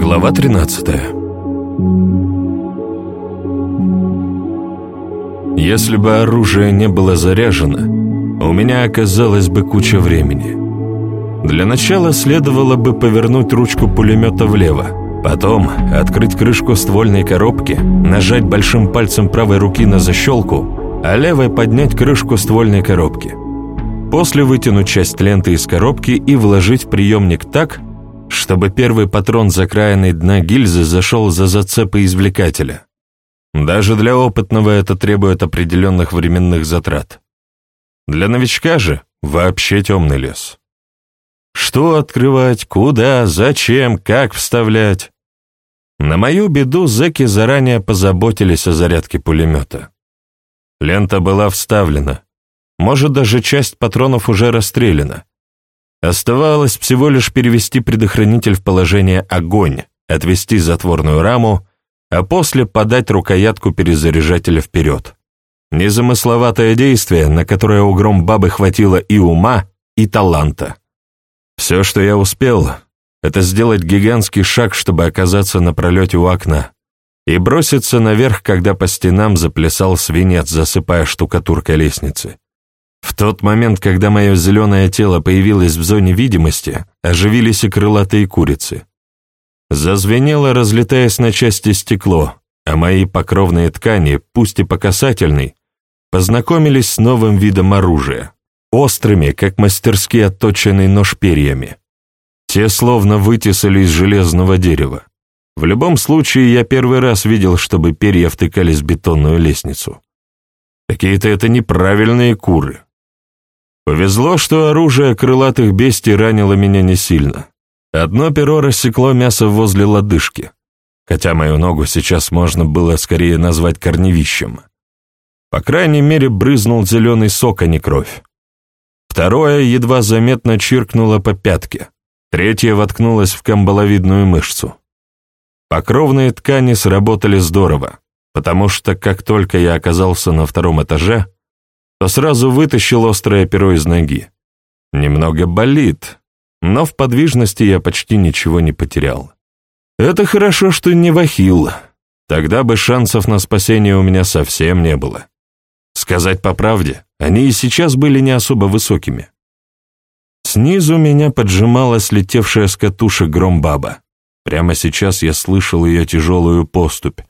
Глава 13 Если бы оружие не было заряжено, у меня оказалось бы куча времени. Для начала следовало бы повернуть ручку пулемета влево, потом открыть крышку ствольной коробки, нажать большим пальцем правой руки на защелку, а левой поднять крышку ствольной коробки. После вытянуть часть ленты из коробки и вложить в приемник так, чтобы первый патрон закраенной дна гильзы зашел за зацепы извлекателя. Даже для опытного это требует определенных временных затрат. Для новичка же вообще темный лес. Что открывать, куда, зачем, как вставлять? На мою беду зэки заранее позаботились о зарядке пулемета. Лента была вставлена. Может, даже часть патронов уже расстреляна. Оставалось всего лишь перевести предохранитель в положение «огонь», отвести затворную раму, а после подать рукоятку перезаряжателя вперед. Незамысловатое действие, на которое у Громбабы хватило и ума, и таланта. Все, что я успел, это сделать гигантский шаг, чтобы оказаться на пролете у окна, и броситься наверх, когда по стенам заплясал свинец, засыпая штукатуркой лестницы. В тот момент, когда мое зеленое тело появилось в зоне видимости, оживились и крылатые курицы. Зазвенело, разлетаясь на части стекло, а мои покровные ткани, пусть и по касательной, познакомились с новым видом оружия, острыми, как мастерски отточенный нож перьями. Те словно вытесали из железного дерева. В любом случае, я первый раз видел, чтобы перья втыкались в бетонную лестницу. Какие-то это неправильные куры. Повезло, что оружие крылатых бестий ранило меня не сильно. Одно перо рассекло мясо возле лодыжки, хотя мою ногу сейчас можно было скорее назвать корневищем. По крайней мере, брызнул зеленый сок, а не кровь. Второе едва заметно чиркнуло по пятке, третье воткнулось в камбаловидную мышцу. Покровные ткани сработали здорово, потому что как только я оказался на втором этаже, то сразу вытащил острое перо из ноги. Немного болит, но в подвижности я почти ничего не потерял. Это хорошо, что не вахил, тогда бы шансов на спасение у меня совсем не было. Сказать по правде, они и сейчас были не особо высокими. Снизу меня поджимала слетевшая с катушек громбаба. Прямо сейчас я слышал ее тяжелую поступь,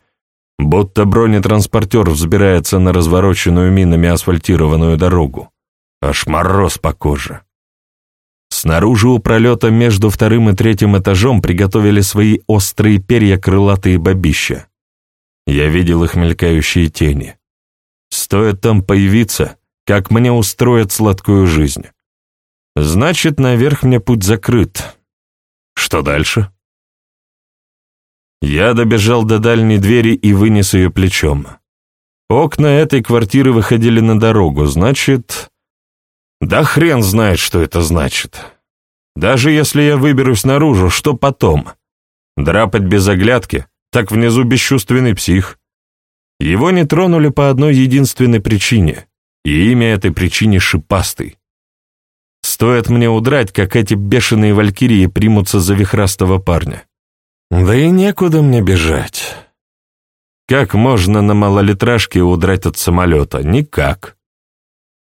Будто бронетранспортер взбирается на развороченную минами асфальтированную дорогу. Аж мороз по коже. Снаружи у пролета между вторым и третьим этажом приготовили свои острые перья крылатые бабища. Я видел их мелькающие тени. Стоит там появиться, как мне устроят сладкую жизнь. Значит, наверх мне путь закрыт. Что дальше? Я добежал до дальней двери и вынес ее плечом. Окна этой квартиры выходили на дорогу, значит... Да хрен знает, что это значит. Даже если я выберусь наружу, что потом? Драпать без оглядки? Так внизу бесчувственный псих. Его не тронули по одной единственной причине, и имя этой причине Шипастый. Стоит мне удрать, как эти бешеные валькирии примутся за вихрастого парня. Да и некуда мне бежать. Как можно на малолитражке удрать от самолета? Никак.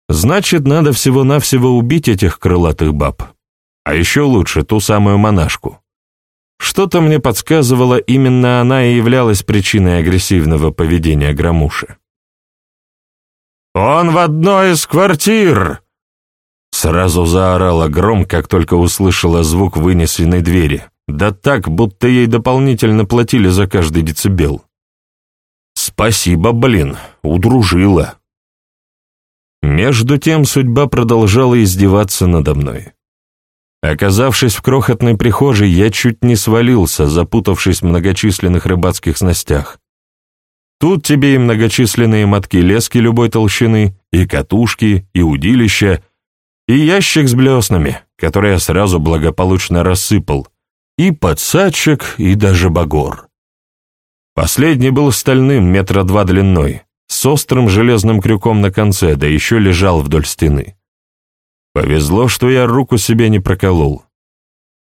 Значит, надо всего-навсего убить этих крылатых баб. А еще лучше ту самую монашку. Что-то мне подсказывало, именно она и являлась причиной агрессивного поведения Громуши. «Он в одной из квартир!» Сразу заорала гром, как только услышала звук вынесенной двери. Да так, будто ей дополнительно платили за каждый децибел. Спасибо, блин, удружила. Между тем судьба продолжала издеваться надо мной. Оказавшись в крохотной прихожей, я чуть не свалился, запутавшись в многочисленных рыбацких снастях. Тут тебе и многочисленные мотки лески любой толщины, и катушки, и удилища, и ящик с блеснами, который я сразу благополучно рассыпал, и подсадчик, и даже багор. Последний был стальным, метра два длиной, с острым железным крюком на конце, да еще лежал вдоль стены. Повезло, что я руку себе не проколол.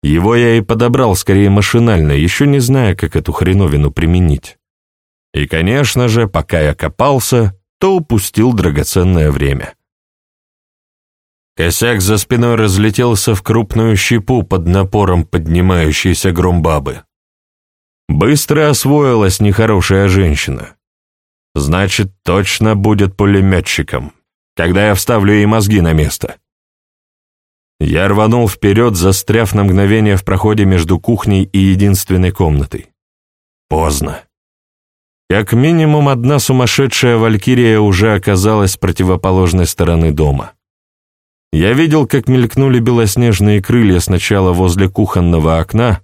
Его я и подобрал скорее машинально, еще не зная, как эту хреновину применить. И, конечно же, пока я копался, то упустил драгоценное время. Косяк за спиной разлетелся в крупную щепу под напором поднимающейся громбабы. Быстро освоилась нехорошая женщина. Значит, точно будет пулеметчиком, когда я вставлю ей мозги на место. Я рванул вперед, застряв на мгновение в проходе между кухней и единственной комнатой. Поздно. Как минимум одна сумасшедшая валькирия уже оказалась с противоположной стороны дома. Я видел, как мелькнули белоснежные крылья сначала возле кухонного окна,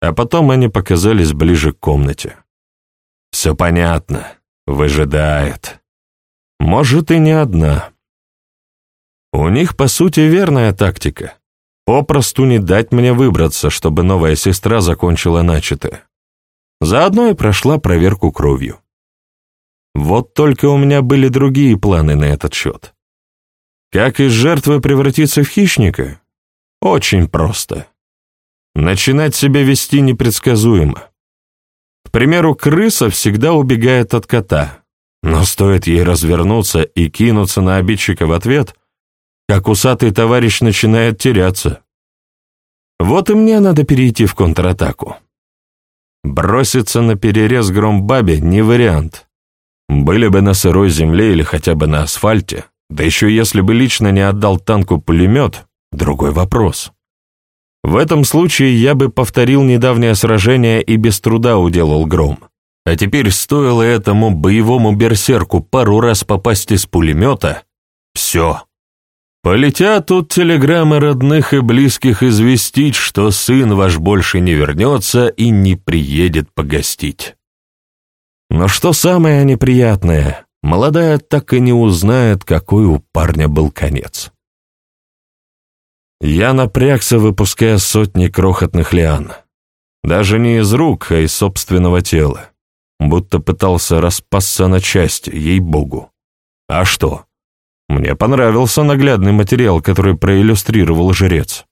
а потом они показались ближе к комнате. Все понятно. Выжидает. Может, и не одна. У них, по сути, верная тактика. Попросту не дать мне выбраться, чтобы новая сестра закончила начатое. Заодно и прошла проверку кровью. Вот только у меня были другие планы на этот счет. Как из жертвы превратиться в хищника? Очень просто. Начинать себя вести непредсказуемо. К примеру, крыса всегда убегает от кота, но стоит ей развернуться и кинуться на обидчика в ответ, как усатый товарищ начинает теряться. Вот и мне надо перейти в контратаку. Броситься на перерез громбабе не вариант. Были бы на сырой земле или хотя бы на асфальте, да еще если бы лично не отдал танку пулемет, другой вопрос. В этом случае я бы повторил недавнее сражение и без труда уделал гром. А теперь стоило этому боевому берсерку пару раз попасть из пулемета, все. Полетят тут телеграммы родных и близких известить, что сын ваш больше не вернется и не приедет погостить. Но что самое неприятное, молодая так и не узнает, какой у парня был конец. Я напрягся, выпуская сотни крохотных лиан. Даже не из рук, а из собственного тела. Будто пытался распасться на части, ей-богу. А что? Мне понравился наглядный материал, который проиллюстрировал жрец.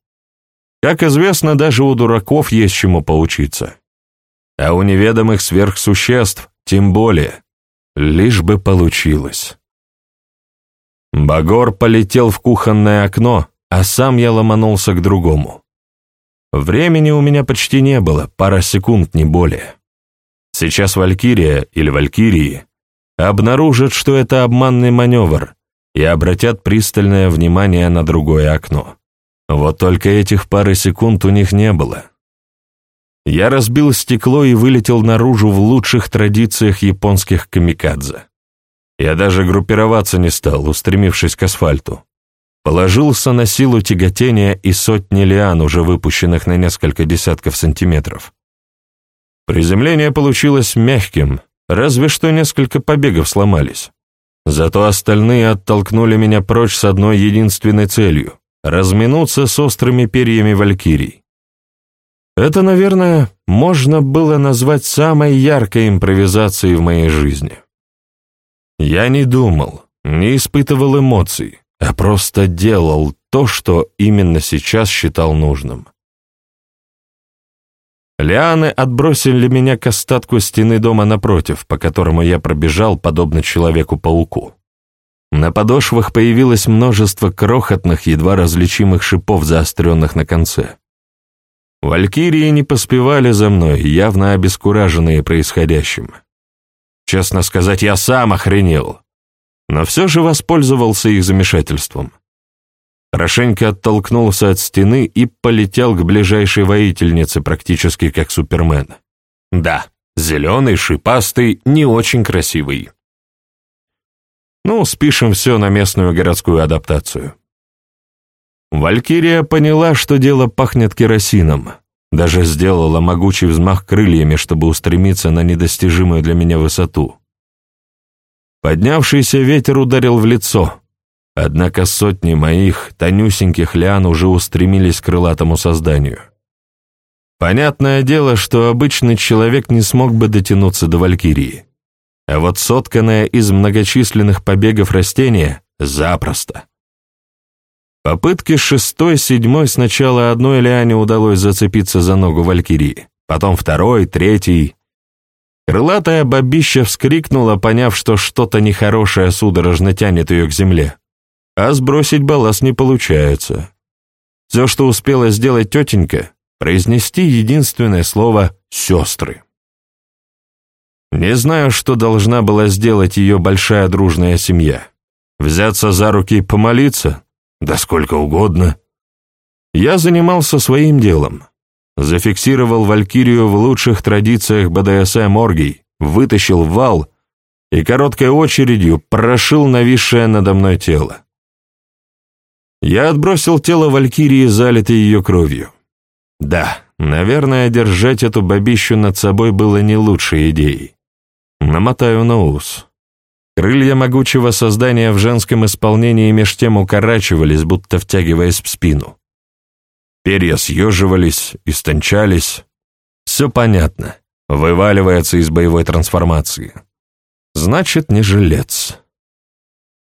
Как известно, даже у дураков есть чему поучиться. А у неведомых сверхсуществ тем более. Лишь бы получилось. Багор полетел в кухонное окно, а сам я ломанулся к другому. Времени у меня почти не было, пара секунд, не более. Сейчас Валькирия или Валькирии обнаружат, что это обманный маневр, и обратят пристальное внимание на другое окно. Вот только этих пары секунд у них не было. Я разбил стекло и вылетел наружу в лучших традициях японских камикадзе. Я даже группироваться не стал, устремившись к асфальту. Положился на силу тяготения и сотни лиан, уже выпущенных на несколько десятков сантиметров. Приземление получилось мягким, разве что несколько побегов сломались. Зато остальные оттолкнули меня прочь с одной единственной целью — разминуться с острыми перьями валькирий. Это, наверное, можно было назвать самой яркой импровизацией в моей жизни. Я не думал, не испытывал эмоций, а просто делал то, что именно сейчас считал нужным. Лианы отбросили меня к остатку стены дома напротив, по которому я пробежал, подобно Человеку-пауку. На подошвах появилось множество крохотных, едва различимых шипов, заостренных на конце. Валькирии не поспевали за мной, явно обескураженные происходящим. Честно сказать, я сам охренел, но все же воспользовался их замешательством. Хорошенько оттолкнулся от стены и полетел к ближайшей воительнице, практически как Супермен. Да, зеленый, шипастый, не очень красивый. Ну, спишем все на местную городскую адаптацию. Валькирия поняла, что дело пахнет керосином. Даже сделала могучий взмах крыльями, чтобы устремиться на недостижимую для меня высоту. Поднявшийся ветер ударил в лицо, однако сотни моих тонюсеньких лиан уже устремились к крылатому созданию. Понятное дело, что обычный человек не смог бы дотянуться до Валькирии, а вот сотканное из многочисленных побегов растение — запросто. Попытки шестой, седьмой сначала одной лиане удалось зацепиться за ногу Валькирии, потом второй, третий. Крылатая бабища вскрикнула, поняв, что что-то нехорошее судорожно тянет ее к земле. А сбросить балласт не получается. Все, что успела сделать тетенька, произнести единственное слово «сестры». Не знаю, что должна была сделать ее большая дружная семья. Взяться за руки и помолиться? Да сколько угодно. Я занимался своим делом. Зафиксировал Валькирию в лучших традициях БДСМ оргий, вытащил вал и короткой очередью прошил нависшее надо мной тело. Я отбросил тело Валькирии, залитой ее кровью. Да, наверное, держать эту бабищу над собой было не лучшей идеей. Намотаю на ус. Крылья могучего создания в женском исполнении меж тем укорачивались, будто втягиваясь в спину. Перья съеживались, истончались. Все понятно. Вываливается из боевой трансформации. Значит, не жилец.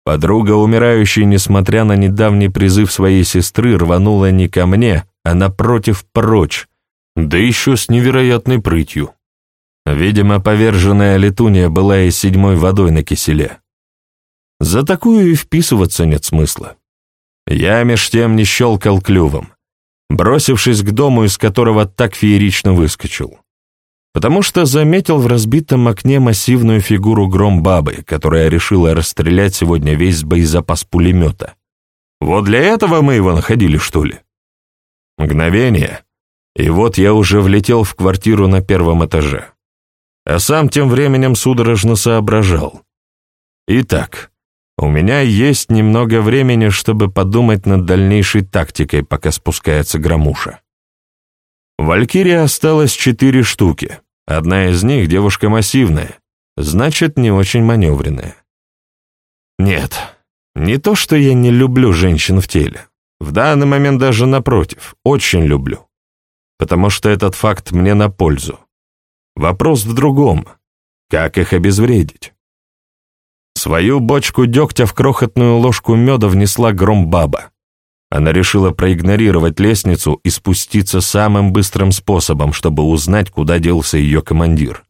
Подруга умирающей, несмотря на недавний призыв своей сестры, рванула не ко мне, а напротив прочь, да еще с невероятной прытью. Видимо, поверженная летунья была и седьмой водой на киселе. За такую и вписываться нет смысла. Я меж тем не щелкал клювом, бросившись к дому, из которого так феерично выскочил. Потому что заметил в разбитом окне массивную фигуру громбабы, которая решила расстрелять сегодня весь боезапас пулемета. Вот для этого мы его находили, что ли? Мгновение, и вот я уже влетел в квартиру на первом этаже а сам тем временем судорожно соображал. Итак, у меня есть немного времени, чтобы подумать над дальнейшей тактикой, пока спускается громуша. Валькирия осталось четыре штуки. Одна из них девушка массивная, значит, не очень маневренная. Нет, не то, что я не люблю женщин в теле. В данный момент даже напротив, очень люблю. Потому что этот факт мне на пользу. Вопрос в другом. Как их обезвредить? Свою бочку дегтя в крохотную ложку меда внесла громбаба. Она решила проигнорировать лестницу и спуститься самым быстрым способом, чтобы узнать, куда делся ее командир.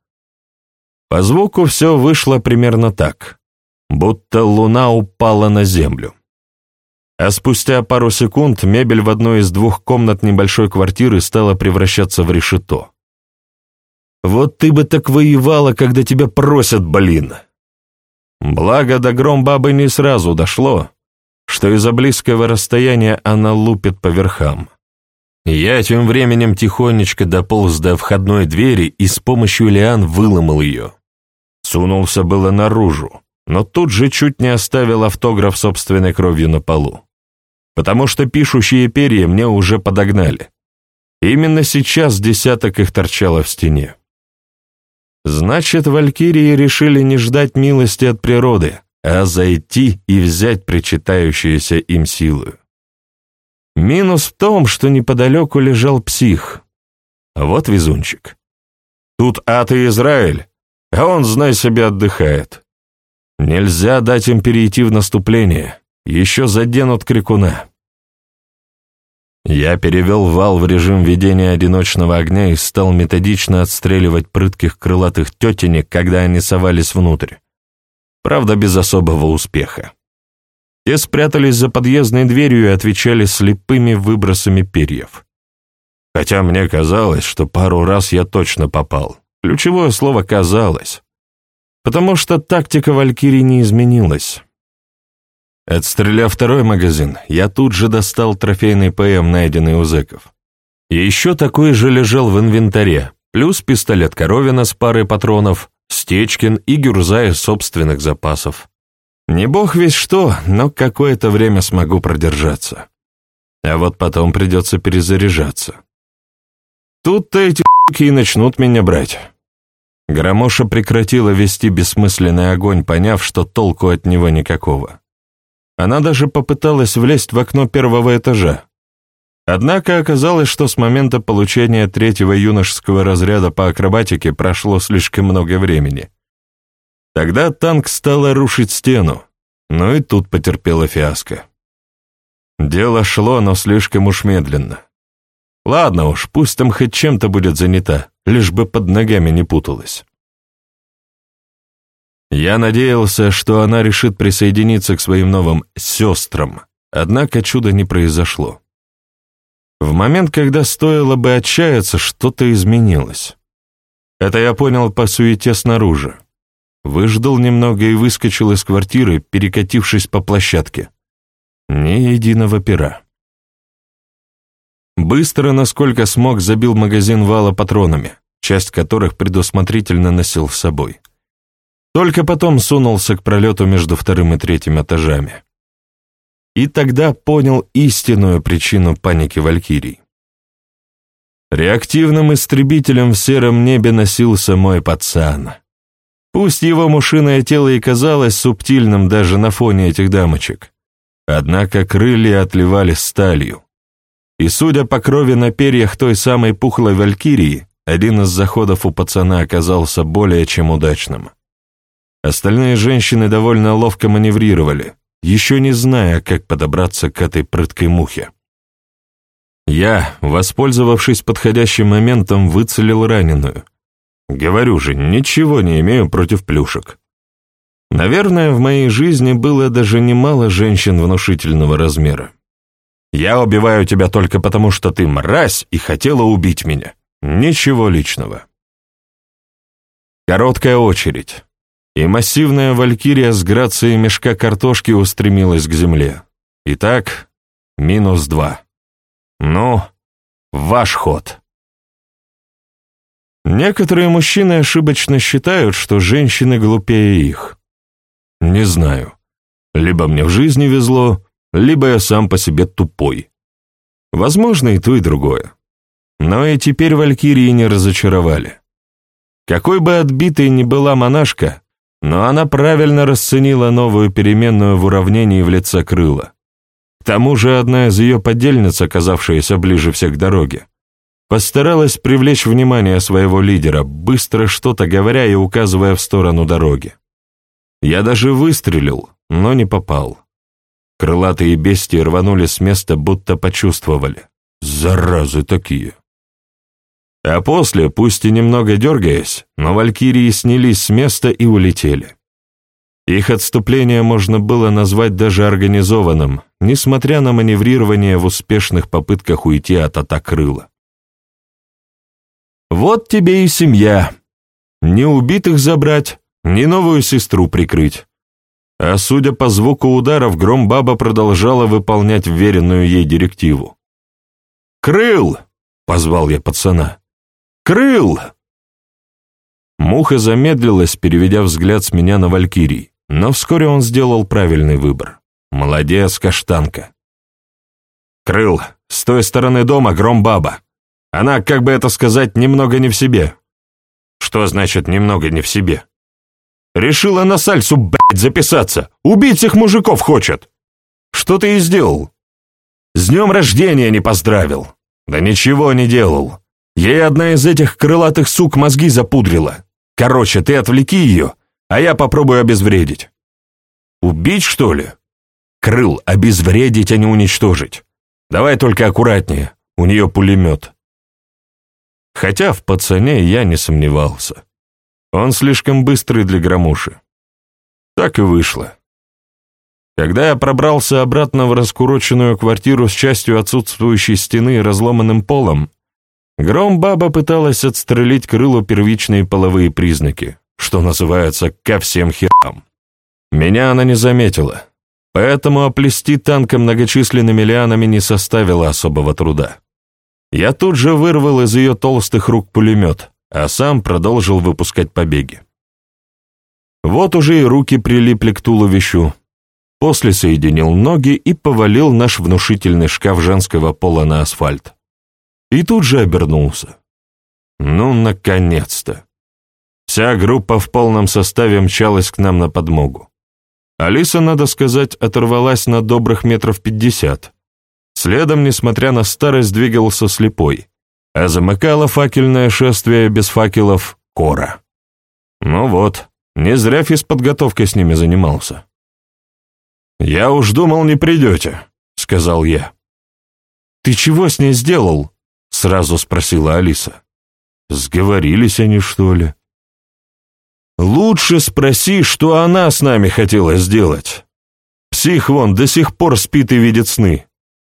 По звуку все вышло примерно так, будто луна упала на землю. А спустя пару секунд мебель в одной из двух комнат небольшой квартиры стала превращаться в решето. Вот ты бы так воевала, когда тебя просят, блин. Благо до гром бабы не сразу дошло, что из-за близкого расстояния она лупит по верхам. Я тем временем тихонечко дополз до входной двери и с помощью лиан выломал ее. Сунулся было наружу, но тут же чуть не оставил автограф собственной кровью на полу. Потому что пишущие перья мне уже подогнали. Именно сейчас десяток их торчало в стене. Значит, валькирии решили не ждать милости от природы, а зайти и взять причитающуюся им силу. Минус в том, что неподалеку лежал псих. Вот везунчик. Тут ад и Израиль, а он, знай себе, отдыхает. Нельзя дать им перейти в наступление, еще заденут крикуна. Я перевел вал в режим ведения одиночного огня и стал методично отстреливать прытких крылатых тетенек, когда они совались внутрь. Правда, без особого успеха. Те спрятались за подъездной дверью и отвечали слепыми выбросами перьев. Хотя мне казалось, что пару раз я точно попал. Ключевое слово «казалось». Потому что тактика Валькирии не изменилась. Отстреляв второй магазин, я тут же достал трофейный ПМ, найденный у зэков. еще такой же лежал в инвентаре, плюс пистолет Коровина с парой патронов, Стечкин и Гюрза из собственных запасов. Не бог весь что, но какое-то время смогу продержаться. А вот потом придется перезаряжаться. Тут-то эти и начнут меня брать. Громоша прекратила вести бессмысленный огонь, поняв, что толку от него никакого. Она даже попыталась влезть в окно первого этажа. Однако оказалось, что с момента получения третьего юношеского разряда по акробатике прошло слишком много времени. Тогда танк стал рушить стену, но и тут потерпела фиаско. Дело шло, но слишком уж медленно. Ладно уж, пусть там хоть чем-то будет занята, лишь бы под ногами не путалась. Я надеялся, что она решит присоединиться к своим новым «сестрам», однако чуда не произошло. В момент, когда стоило бы отчаяться, что-то изменилось. Это я понял по суете снаружи. Выждал немного и выскочил из квартиры, перекатившись по площадке. Ни единого пера. Быстро, насколько смог, забил магазин вала патронами, часть которых предусмотрительно носил с собой. Только потом сунулся к пролету между вторым и третьим этажами. И тогда понял истинную причину паники Валькирий. Реактивным истребителем в сером небе носился мой пацан. Пусть его мушиное тело и казалось субтильным даже на фоне этих дамочек, однако крылья отливали сталью. И, судя по крови на перьях той самой пухлой валькирии, один из заходов у пацана оказался более чем удачным. Остальные женщины довольно ловко маневрировали, еще не зная, как подобраться к этой прыткой мухе. Я, воспользовавшись подходящим моментом, выцелил раненую. Говорю же, ничего не имею против плюшек. Наверное, в моей жизни было даже немало женщин внушительного размера. Я убиваю тебя только потому, что ты мразь и хотела убить меня. Ничего личного. Короткая очередь и массивная валькирия с грацией мешка картошки устремилась к земле. Итак, минус два. Ну, ваш ход. Некоторые мужчины ошибочно считают, что женщины глупее их. Не знаю. Либо мне в жизни везло, либо я сам по себе тупой. Возможно, и то, и другое. Но и теперь валькирии не разочаровали. Какой бы отбитой ни была монашка, но она правильно расценила новую переменную в уравнении в лице крыла. К тому же одна из ее подельниц, оказавшаяся ближе всех к дороге, постаралась привлечь внимание своего лидера, быстро что-то говоря и указывая в сторону дороги. Я даже выстрелил, но не попал. Крылатые бестии рванули с места, будто почувствовали. Заразы такие. А после, пусть и немного дергаясь, но валькирии снялись с места и улетели. Их отступление можно было назвать даже организованным, несмотря на маневрирование в успешных попытках уйти от атак крыла. Вот тебе и семья. Не убитых забрать, ни новую сестру прикрыть. А судя по звуку ударов, Громбаба продолжала выполнять веренную ей директиву. «Крыл!» — позвал я пацана. Крыл!» Муха замедлилась, переведя взгляд с меня на Валькирий, но вскоре он сделал правильный выбор. «Молодец, каштанка!» «Крыл, с той стороны дома громбаба. Она, как бы это сказать, немного не в себе». «Что значит «немного не в себе»?» «Решила на сальсу, блядь, записаться. Убить всех мужиков хочет!» «Что ты и сделал?» «С днем рождения не поздравил!» «Да ничего не делал!» Ей одна из этих крылатых сук мозги запудрила. Короче, ты отвлеки ее, а я попробую обезвредить. Убить, что ли? Крыл, обезвредить, а не уничтожить. Давай только аккуратнее, у нее пулемет. Хотя в пацане я не сомневался. Он слишком быстрый для громуши. Так и вышло. Когда я пробрался обратно в раскуроченную квартиру с частью отсутствующей стены и разломанным полом, Гром-баба пыталась отстрелить крылу первичные половые признаки, что называется «ко всем херам». Меня она не заметила, поэтому оплести танком многочисленными лианами не составило особого труда. Я тут же вырвал из ее толстых рук пулемет, а сам продолжил выпускать побеги. Вот уже и руки прилипли к туловищу, после соединил ноги и повалил наш внушительный шкаф женского пола на асфальт и тут же обернулся. Ну, наконец-то! Вся группа в полном составе мчалась к нам на подмогу. Алиса, надо сказать, оторвалась на добрых метров пятьдесят. Следом, несмотря на старость, двигался слепой, а замыкало факельное шествие без факелов Кора. Ну вот, не зря физподготовкой с ними занимался. «Я уж думал, не придете», — сказал я. «Ты чего с ней сделал?» — сразу спросила Алиса. «Сговорились они, что ли?» «Лучше спроси, что она с нами хотела сделать. Псих вон до сих пор спит и видит сны.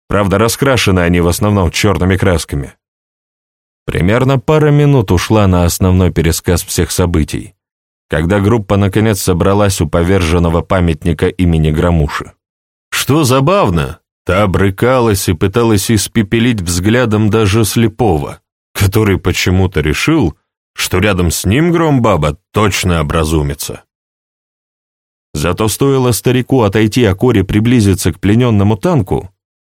Правда, раскрашены они в основном черными красками». Примерно пара минут ушла на основной пересказ всех событий, когда группа наконец собралась у поверженного памятника имени Громуши. Что забавно, та брыкалась и пыталась испепелить взглядом даже слепого, который почему-то решил, что рядом с ним Громбаба точно образумится. Зато стоило старику отойти, а Коре приблизиться к плененному танку,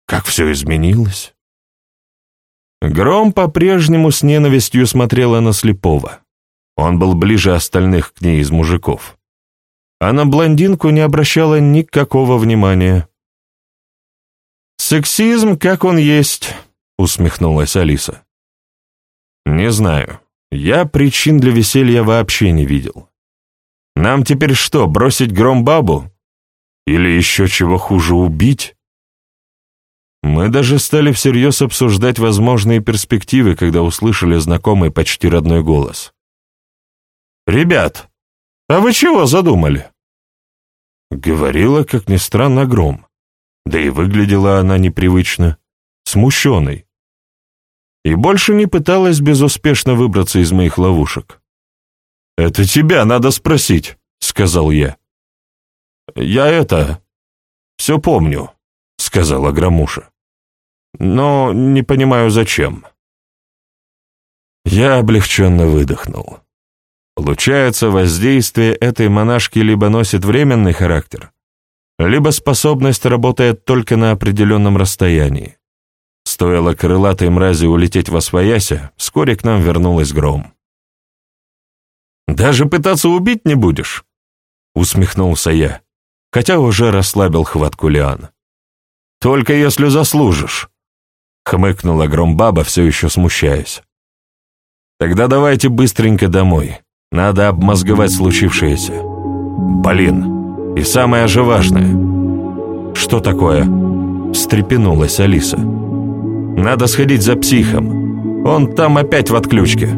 как все изменилось. Гром по-прежнему с ненавистью смотрела на слепого. Он был ближе остальных к ней из мужиков. А на блондинку не обращала никакого внимания. «Сексизм, как он есть», — усмехнулась Алиса. «Не знаю. Я причин для веселья вообще не видел. Нам теперь что, бросить гром-бабу? Или еще чего хуже убить?» Мы даже стали всерьез обсуждать возможные перспективы, когда услышали знакомый почти родной голос. «Ребят, а вы чего задумали?» Говорила, как ни странно, гром. Да и выглядела она непривычно, смущенной. И больше не пыталась безуспешно выбраться из моих ловушек. «Это тебя надо спросить», — сказал я. «Я это... все помню», — сказала Громуша. «Но не понимаю, зачем». Я облегченно выдохнул. Получается, воздействие этой монашки либо носит временный характер, либо способность работает только на определенном расстоянии. Стоило крылатой мрази улететь во свояся, вскоре к нам вернулась гром. «Даже пытаться убить не будешь?» — усмехнулся я, хотя уже расслабил хватку Лиан. «Только если заслужишь», — хмыкнула громбаба, все еще смущаясь. «Тогда давайте быстренько домой. Надо обмозговать случившееся. Блин, и самое же важное. Что такое? Встрепенулась Алиса. Надо сходить за психом. Он там опять в отключке.